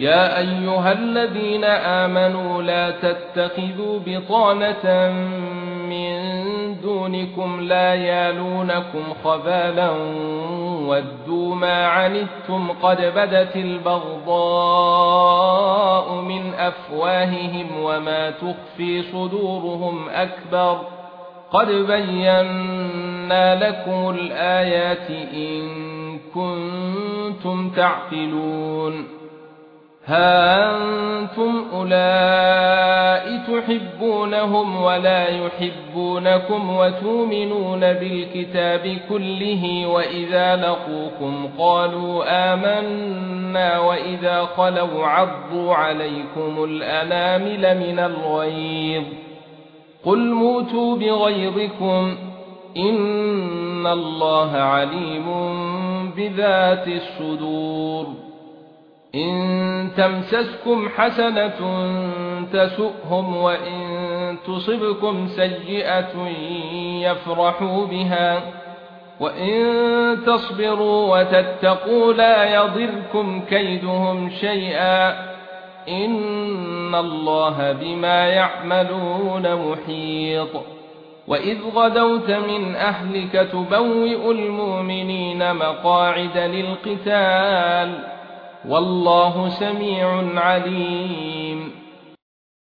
يا أيها الذين آمنوا لا تتخذوا بطانة من دونكم لا يالونكم خبالا ودوا ما عنتم قد بدت البغضاء من أفواههم وما تخفي صدورهم أكبر قد بينا لكم الآيات إن كنتم تعقلون ها أنتم أولئك تحبونهم ولا يحبونكم وتؤمنون بالكتاب كله وإذا لقوكم قالوا آمنا وإذا خلوا عضوا عليكم الأنامل من الغيظ قل موتوا بغيظكم إن الله عليم بذات الصدور ان تمسسكم حسنه تسؤهم وان تصبكم سيئه يفرحوا بها وان تصبروا وتتقوا لا يضركم كيدهم شيئا ان الله بما يعملون محيط واذ غدوت من اهلك تبوئ المؤمنين مقاعد للقتال والله سميع عليم.